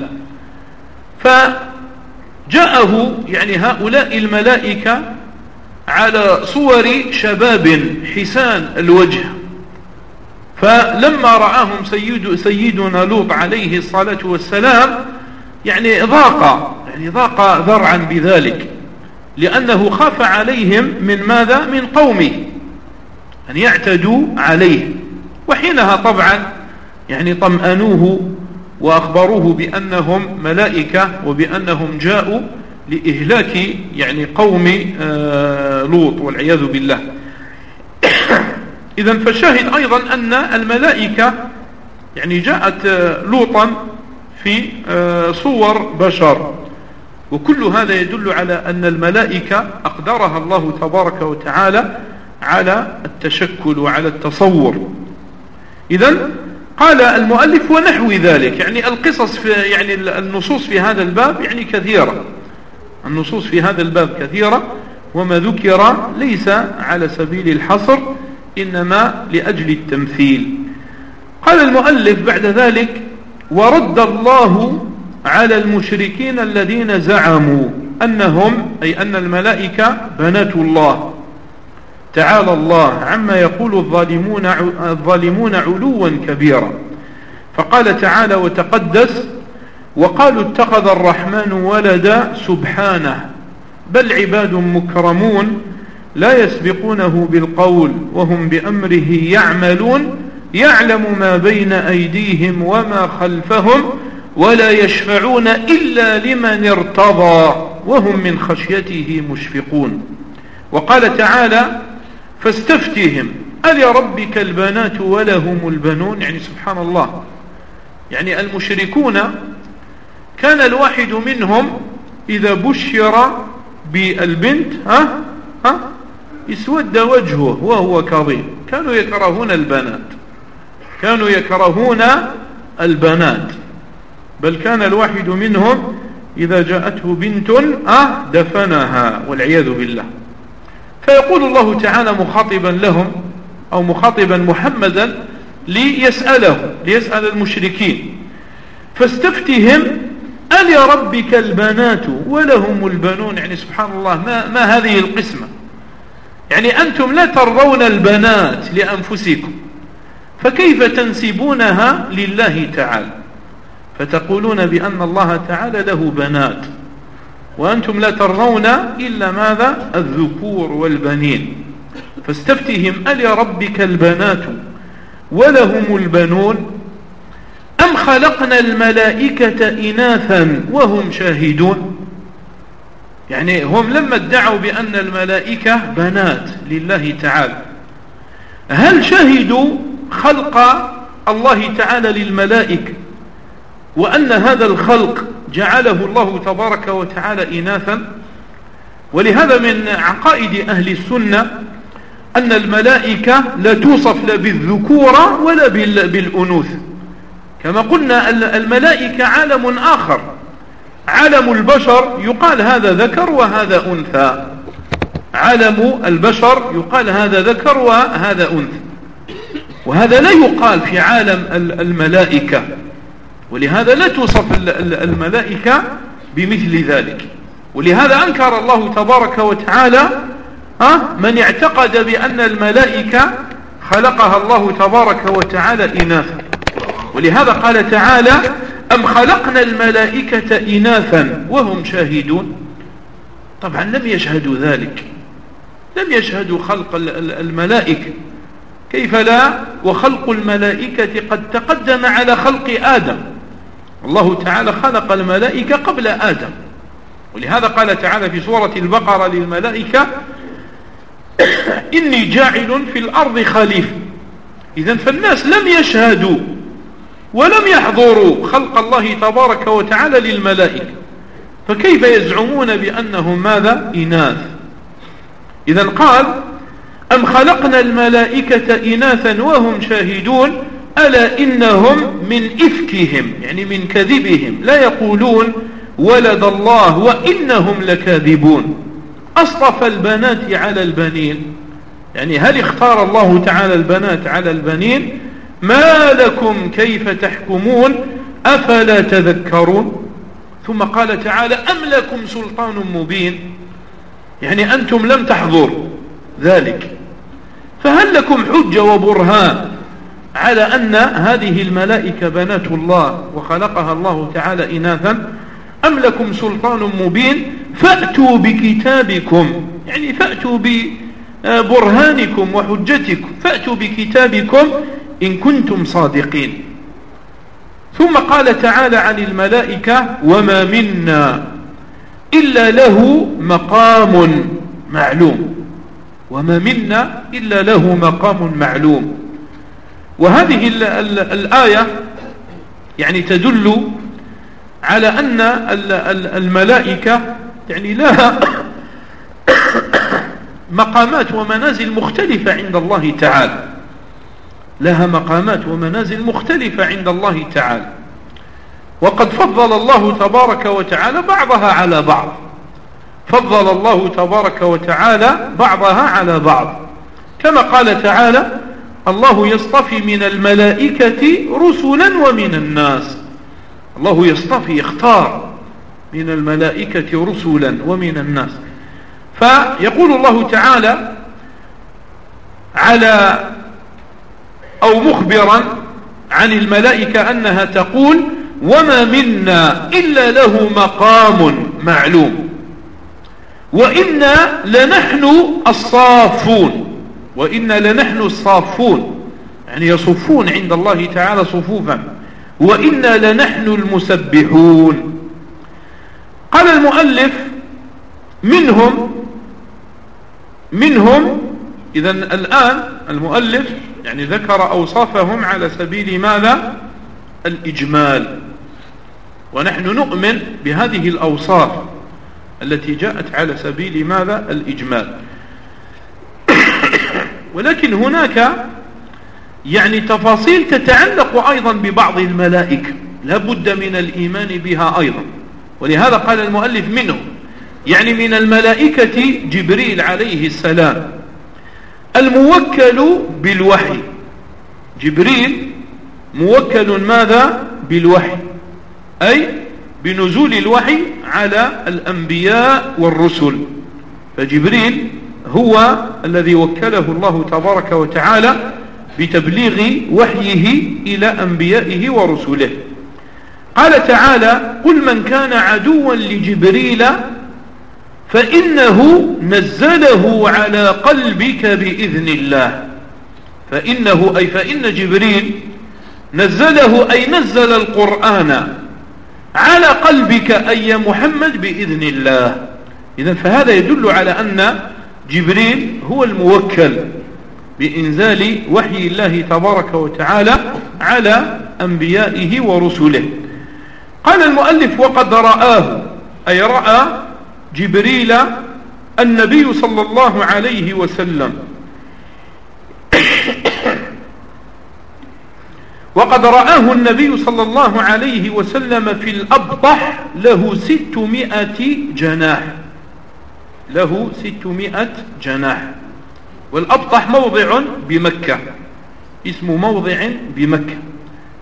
فجاءه يعني هؤلاء الملائكة على صور شباب حسان الوجه. فلما رآهم سيد سيدنا لوط عليه الصلاة والسلام يعني ضاق يعني ضاق ذرعا بذلك لأنه خاف عليهم من ماذا؟ من قومه أن يعتدوا عليه. وحينها طبعا يعني طمأنوه وأخبروه بأنهم ملائكة وبأنهم جاءوا لإهلاك يعني قوم آه، لوط والعياذ بالله. (coughs) إذا فالشاهد أيضا أن الملائكة يعني جاءت آه، لوطا في آه، صور بشر. وكل هذا يدل على أن الملائكة أقدرها الله تبارك وتعالى على التشكل وعلى التصور. إذا قال المؤلف ونحو ذلك يعني القصص في يعني النصوص في هذا الباب يعني كثيرة. النصوص في هذا الباب كثيرة وما ذكر ليس على سبيل الحصر إنما لأجل التمثيل. قال المؤلف بعد ذلك ورد الله على المشركين الذين زعموا أنهم أي أن الملائكة بنات الله. تعالى الله عما يقول الظالمون, الظالمون علوا كبيرا. فقال تعالى وتقدس وقالوا اتخذ الرحمن ولدا سبحانه بل عباد مكرمون لا يسبقونه بالقول وهم بأمره يعملون يعلم ما بين أيديهم وما خلفهم ولا يشفعون إلا لمن ارتضى وهم من خشيته مشفقون. وقال تعالى فاستفتهم ألربك البنات ولهم البنون؟ يعني سبحان الله. يعني المشركون كان الواحد منهم إذا بشر بالبنت ها؟ ها؟ اسود وجهه وهو كظيم. كانوا يكرهون البنات. كانوا يكرهون البنات. بل كان الواحد منهم إذا جاءته بنت أه دفنها والعياذ بالله. فيقول الله تعالى مخاطبا لهم أو مخاطبا محمدا ليسأله ليسأل المشركين. فاستفتهم أل ربك البنات ولهم البنون؟ يعني سبحان الله ما, ما هذه القسمة؟ يعني أنتم لا ترضون البنات لأنفسكم فكيف تنسبونها لله تعالى؟ فتقولون بأن الله تعالى له بنات وأنتم لا ترضون إلا ماذا؟ الذكور والبنين. فاستفتهم أل ربك البنات ولهم البنون؟ أم خلقنا الملائكة إناثا وهم شاهدون؟ يعني هم لما ادعوا بأن الملائكة بنات لله تعالى هل شهدوا خلق الله تعالى للملائكة وأن هذا الخلق جعله الله تبارك وتعالى إناثا؟ ولهذا من عقائد أهل السنة أن الملائكة لا توصف لا بالذكورة ولا بالأنوث. كما قلنا الملائكة عالم آخر. عالم البشر يقال هذا ذكر وهذا أنثى. عالم البشر يقال هذا ذكر وهذا أنثى. وهذا لا يقال في عالم الملائكة. ولهذا لا توصف الملائكة بمثل ذلك. ولهذا أنكر الله تبارك وتعالى من اعتقد بأن الملائكة خلقها الله تبارك وتعالى إناثا. ولهذا قال تعالى أم خلقنا الملائكة إناثا وهم شاهدون؟ طبعا لم يشهدوا ذلك. لم يشهدوا خلق الملائكة. كيف لا؟ وخلق الملائكة قد تقدم على خلق آدم. الله تعالى خلق الملائكة قبل آدم. ولهذا قال تعالى في سورة البقرة للملائكة إني جاعل في الأرض خليفة. إذا فالناس لم يشهدوا. ولم يحضروا خلق الله تبارك وتعالى للملائكة. فكيف يزعمون بأنهم ماذا؟ إناث. إذا قال أم خلقنا الملائكة إناثا وهم شاهدون؟ ألا إنهم من إفكهم يعني من كذبهم. لا يقولون ولد الله وإنهم لكاذبون. أصطفى البنات على البنين. يعني هل اختار الله تعالى البنات على البنين؟ ما لكم كيف تحكمون أفلا تذكرون؟ ثم قال تعالى أم لكم سلطان مبين؟ يعني أنتم لم تحضروا ذلك. فهل لكم حجة وبرهان على أن هذه الملائكة بنات الله وخلقها الله تعالى إناثا؟ أم لكم سلطان مبين؟ فأتوا بكتابكم. يعني فأتوا ببرهانكم وحجتكم فأتوا بكتابكم إن كنتم صادقين. ثم قال تعالى عن الملائكة وما منا إلا له مقام معلوم. وما منا إلا له مقام معلوم. وهذه الآية يعني تدل على أن الملائكة يعني لها مقامات ومنازل مختلفة عند الله تعالى. لها مقامات ومنازل مختلفة عند الله تعالى. وقد فضل الله تبارك وتعالى بعضها على بعض. فضل الله تبارك وتعالى بعضها على بعض. كما قال تعالى الله يصطفي من الملائكة رسلا ومن الناس. الله يصطفي يختار من الملائكة رسلا ومن الناس. فيقول الله تعالى على أو مخبرا عن الملائكة أنها تقول وما منا إلا له مقام معلوم وإنا لنحن الصافون وإنا لنحن الصافون يعني يصفون عند الله تعالى صفوفا وإنا لنحن المسبحون قال المؤلف منهم منهم إذا الآن المؤلف يعني ذكر أوصافهم على سبيل ماذا؟ الإجمال. ونحن نؤمن بهذه الأوصاف التي جاءت على سبيل ماذا؟ الإجمال. (coughs) ولكن هناك يعني تفاصيل تتعلق أيضا ببعض الملائكة لا بد من الإيمان بها أيضا. ولهذا قال المؤلف منه يعني من الملائكة جبريل عليه السلام. الموكل بالوحي. جبريل موكل ماذا؟ بالوحي. أي بنزول الوحي على الأنبياء والرسل. فجبريل هو الذي وكله الله تبارك وتعالى بتبليغ وحيه إلى أنبيائه ورسله. قال تعالى قل من كان عدوا لجبريل فإنه نزله على قلبك بإذن الله. فإنه أي فإن جبريل نزله أي نزل القرآن على قلبك أي محمد بإذن الله. إذا فهذا يدل على أن جبريل هو الموكل بإنزال وحي الله تبارك وتعالى على أنبيائه ورسله. قال المؤلف وقد رآه. أي رأى جبريل النبي صلى الله عليه وسلم. وقد رآه النبي صلى الله عليه وسلم في الأبطح له ستمائة جناح. له ستمائة جناح. والأبطح موضع بمكة. اسم موضع بمكة.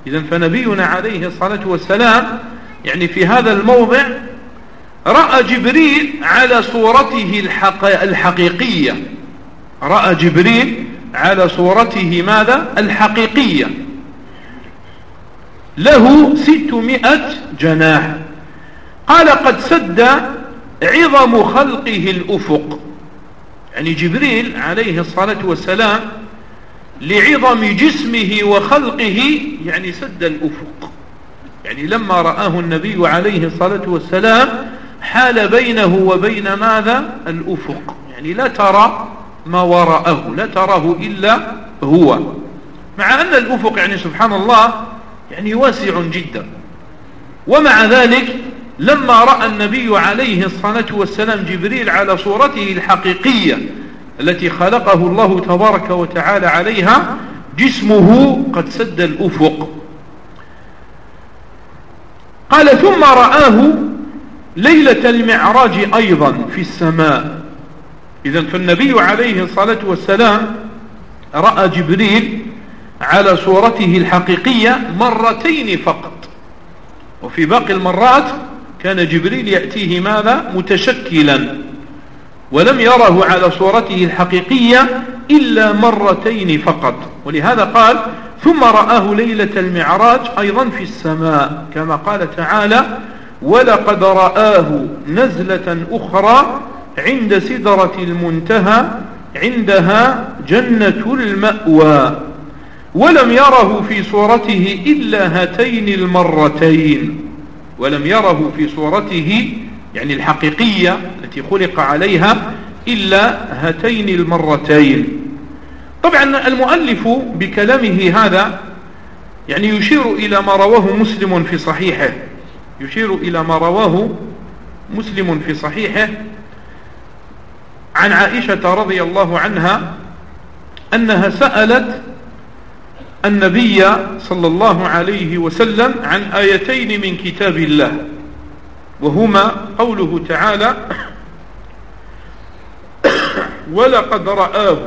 إذا فنبينا عليه الصلاة والسلام يعني في هذا الموضع رأى جبريل على صورته الحقيقية. رأى جبريل على صورته ماذا؟ الحقيقية. له ستمائة جناح. قال قد سد عظم خلقه الأفق. يعني جبريل عليه الصلاة والسلام لعظم جسمه وخلقه يعني سد الأفق. يعني لما رآه النبي عليه الصلاة والسلام حال بينه وبين ماذا؟ الأفق. يعني لا ترى ما وراءه لا تراه إلا هو. مع أن الأفق يعني سبحان الله يعني واسع جدا. ومع ذلك لما رأى النبي عليه الصلاة والسلام جبريل على صورته الحقيقية التي خلقه الله تبارك وتعالى عليها جسمه قد سد الأفق. قال ثم رآه ليلة المعراج أيضا في السماء. إذا فالنبي عليه الصلاة والسلام رأى جبريل على صورته الحقيقية مرتين فقط. وفي باقي المرات كان جبريل يأتيه ماذا؟ متشكلا. ولم يره على صورته الحقيقية إلا مرتين فقط. ولهذا قال ثم رآه ليلة المعراج أيضا في السماء. كما قال تعالى ولقد رآه نزلة أخرى عند سدرة المنتهى عندها جنة المأوى. ولم يره في صورته إلا هاتين المرتين. ولم يره في صورته يعني الحقيقية التي خلق عليها إلا هاتين المرتين. طبعا المؤلف بكلامه هذا يعني يشير إلى ما رواه مسلم في صحيحه. يشير إلى ما رواه مسلم في صحيحه عن عائشة رضي الله عنها أنها سألت النبي صلى الله عليه وسلم عن آيتين من كتاب الله وهما قوله تعالى ولقد رآه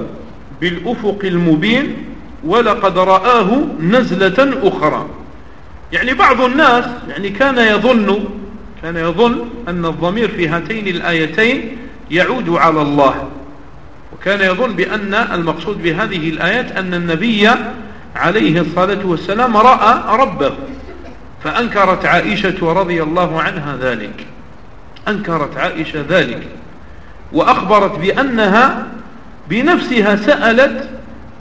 بالأفق المبين ولقد رآه نزلة أخرى. يعني بعض الناس يعني كان يظن كان يظن أن الضمير في هاتين الآيتين يعود على الله وكان يظن بأن المقصود بهذه الآيات أن النبي عليه الصلاة والسلام رأى ربه فأنكرت عائشة رضي الله عنها ذلك أنكرت عائشة ذلك وأخبرت بأنها بنفسها سألت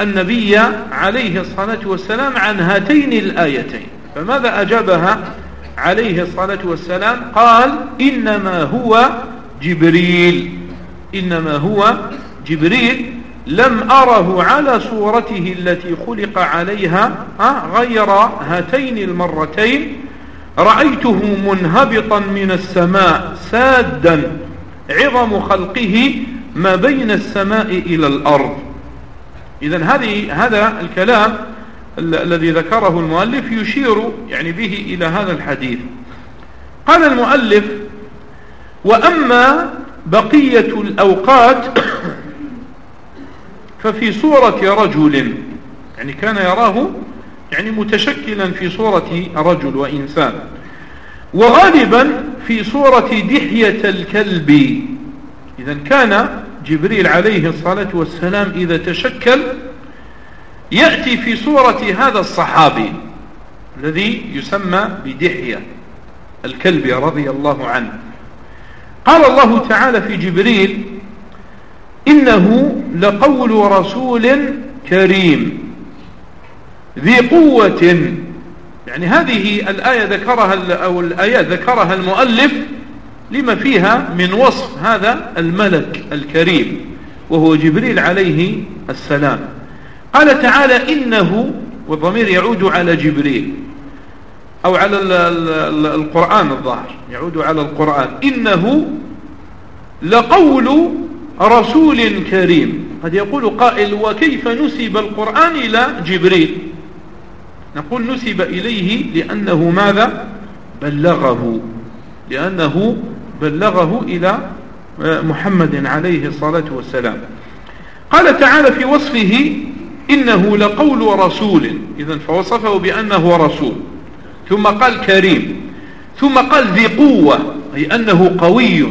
النبي عليه الصلاة والسلام عن هاتين الآيتين. فماذا أجابها عليه الصلاة والسلام؟ قال إنما هو جبريل. إنما هو جبريل. لم أره على صورته التي خلق عليها غير هاتين المرتين. رأيته منهبطا من السماء سادا. عظم خلقه ما بين السماء إلى الأرض. إذا هذه هذا الكلام الذي ذكره المؤلف يشير يعني به إلى هذا الحديث. قال المؤلف وأما بقية الأوقات (coughs) ففي صورة رجل يعني كان يراه يعني متشكلا في صورة رجل وإنسان. وغالبا في صورة دحية الكلب. إذا كان جبريل عليه الصلاة والسلام إذا تشكل يأتي في صورة هذا الصحابي الذي يسمى بدحية الكلب رضي الله عنه. قال الله تعالى في جبريل إنه لقول رسول كريم ذي قوة. يعني هذه الآية ذكرها أو الآيات ذكرها المؤلف لما فيها من وصف هذا الملك الكريم وهو جبريل عليه السلام. قال تعالى إنه والضمير يعود على جبريل أو على القرآن الظاهر يعود على القرآن. إنه لقول رسول كريم. قد يقول قائل وكيف نسب القرآن إلى جبريل؟ نقول نسب إليه لأنه ماذا؟ بلغه. لأنه بلغه إلى محمد عليه الصلاة والسلام. قال تعالى في وصفه إنه لقول رسول إذا فوصفه بأنه رسول. ثم قال كريم. ثم قال ذي قوة أي أنه قوي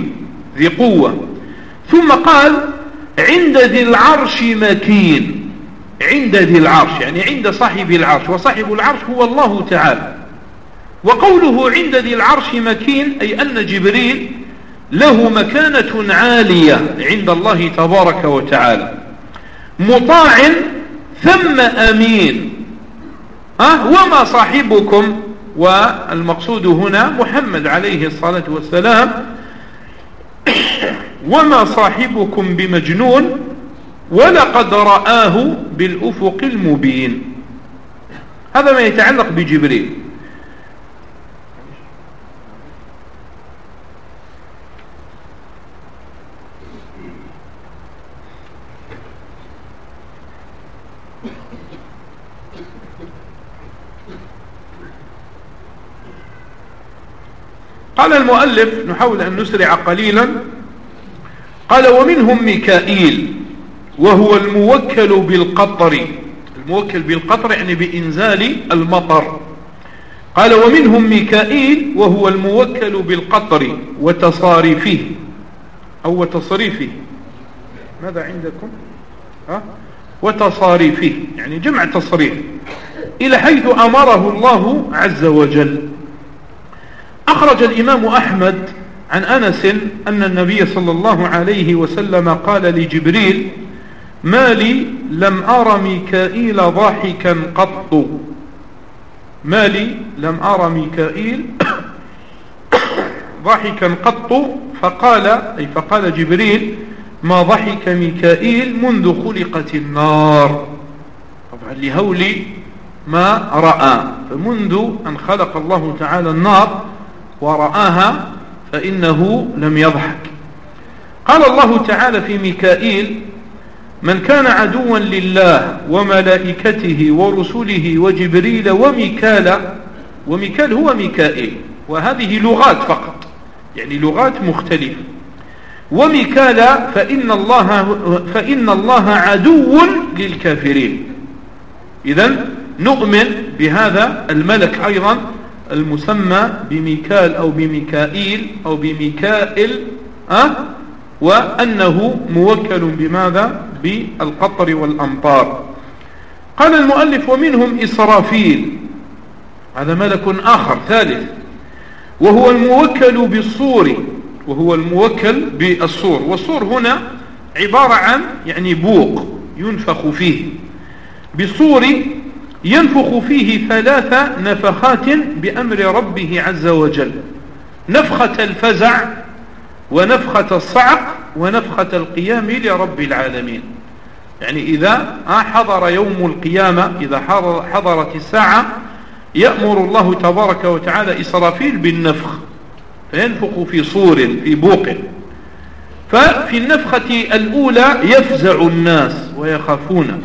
ذي قوة. ثم قال عند ذي العرش مكين. عند ذي العرش يعني عند صاحب العرش. وصاحب العرش هو الله تعالى. وقوله عند ذي العرش مكين أي أن جبريل له مكانة عالية عند الله تبارك وتعالى. مطاع ثم أمين. أه وما صاحبكم؟ والمقصود هنا محمد عليه الصلاة والسلام. (coughs) وما صاحبكم بمجنون؟ ولقد رآه بالأفق المبين. هذا ما يتعلق بجبريل. قال المؤلف نحاول أن نسرع قليلا قال ومنهم ميكائيل وهو الموكل بالقطر. الموكل بالقطر يعني بإنزال المطر. قال ومنهم ميكائيل وهو الموكل بالقطر وتصاريفه. أو تصريفه ماذا عندكم؟ ها؟ وتصاريفه. يعني جمع تصريف. إلى حيث أمره الله عز وجل. أخرج الإمام أحمد عن أنس أن النبي صلى الله عليه وسلم قال لجبريل ما لي لم أر ميكائيل ضاحكا قط. ما لي لم أر ميكائيل ضاحكا قط. فقال أي فقال جبريل ما ضحك ميكائيل منذ خلقت النار. طبعا لهول ما رأى فمنذ أن خلق الله تعالى النار ورآها فإنه لم يضحك. قال الله تعالى في ميكائيل من كان عدوا لله وملائكته ورسله وجبريل وميكال وميكال هو ميكائيل وهذه لغات فقط يعني لغات مختلفة. وميكال فإن الله, فإن الله عدو للكافرين. إذا نؤمن بهذا الملك أيضا المسمى بميكال أو بميكائيل أو بميكائل أه؟ وأنه موكل بماذا؟ بالقطر والأمطار. قال المؤلف ومنهم إسرافيل هذا ملك آخر ثالث وهو الموكل بالصور وهو الموكل بالصور. والصور هنا عبارة عن يعني بوق ينفخ فيه. بصور ينفخ فيه ثلاث نفخات بأمر ربه عز وجل. نفخة الفزع ونفخة الصعق ونفخة القيام لرب العالمين. يعني إذا حضر يوم القيامة إذا حضرت الساعة يأمر الله تبارك وتعالى إسرافيل بالنفخ. فينفخ في صور في بوق. ففي النفخة الأولى يفزع الناس ويخافون.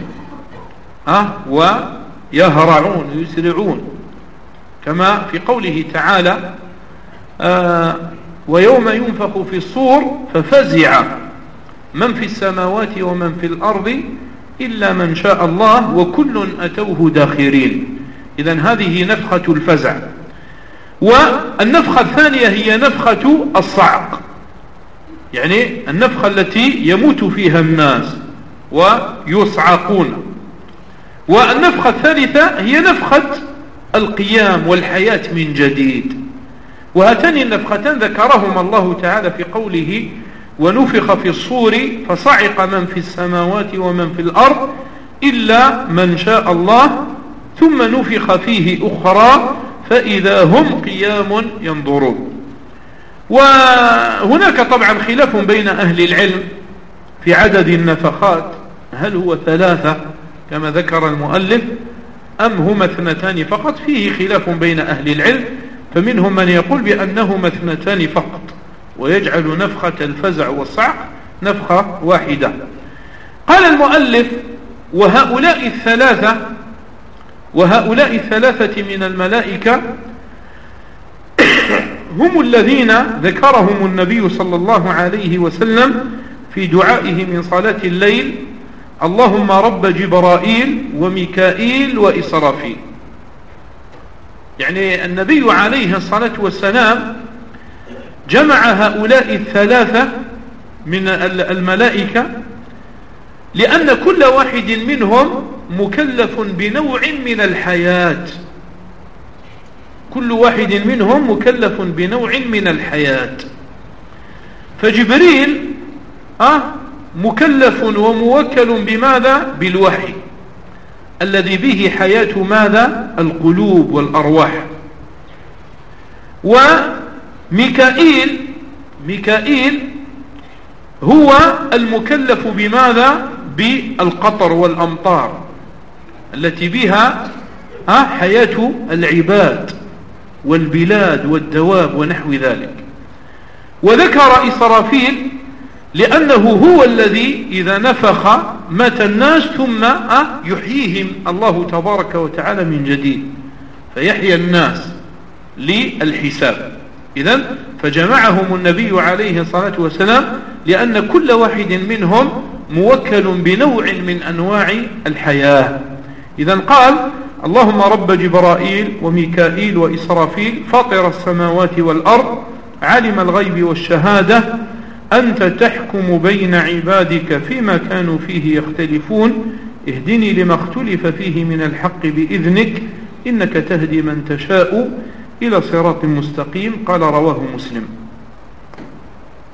أه ويهرعون يسرعون كما في قوله تعالى آه ويوم ينفخ في الصور ففزع. من في السماوات ومن في الأرض إلا من شاء الله وكل أتوه داخرين. إذا هذه نفخة الفزع. والنفخة الثانية هي نفخة الصعق. يعني النفخة التي يموت فيها الناس ويصعقون. والنفخة الثالثة هي نفخة القيام والحياة من جديد. وهاتان النفختان ذكرهما الله تعالى في قوله ونفخ في الصور فصعق من في السماوات ومن في الأرض إلا من شاء الله ثم نفخ فيه أخرى فإذا هم قيام ينظرون. وهناك طبعا خلاف بين أهل العلم في عدد النفخات. هل هو ثلاثة؟ كما ذكر المؤلف أم هما اثنتان فقط؟ فيه خلاف بين أهل العلم فمنهم من يقول بأنهما اثنتان فقط ويجعل نفخة الفزع والصعق نفخة واحدة. قال المؤلف وهؤلاء الثلاثة وهؤلاء الثلاثة من الملائكة (coughs) هم الذين ذكرهم النبي صلى الله عليه وسلم في دعائه من صلاة الليل اللهم رب جبرائيل وميكائيل وإسرافيل. يعني النبي عليه الصلاة والسلام جمع هؤلاء الثلاثة من الملائكة لأن كل واحد منهم مكلف بنوع من الحياة. كل واحد منهم مكلف بنوع من الحياة. فجبريل أه مكلف وموكل بماذا؟ بالوحي. الذي به حياة ماذا؟ القلوب والأرواح. وميكائيل ميكائيل هو المكلف بماذا؟ بالقطر والأمطار. التي بها حياة العباد والبلاد والدواب ونحو ذلك. وذكر إسرافيل لأنه هو الذي إذا نفخ مات الناس ثم يحييهم. الله تبارك وتعالى من جديد. فيحيى الناس للحساب. إذا فجمعهم النبي عليه الصلاة والسلام لأن كل واحد منهم موكل بنوع من أنواع الحياة. إذا قال اللهم رب جبرائيل وميكائيل وإسرافيل فاطر السماوات والأرض علم الغيب والشهادة أنت تحكم بين عبادك فيما كانوا فيه يختلفون. اهدني لما اختلف فيه من الحق بإذنك إنك تهدي من تشاء إلى صراط مستقيم. قال رواه مسلم.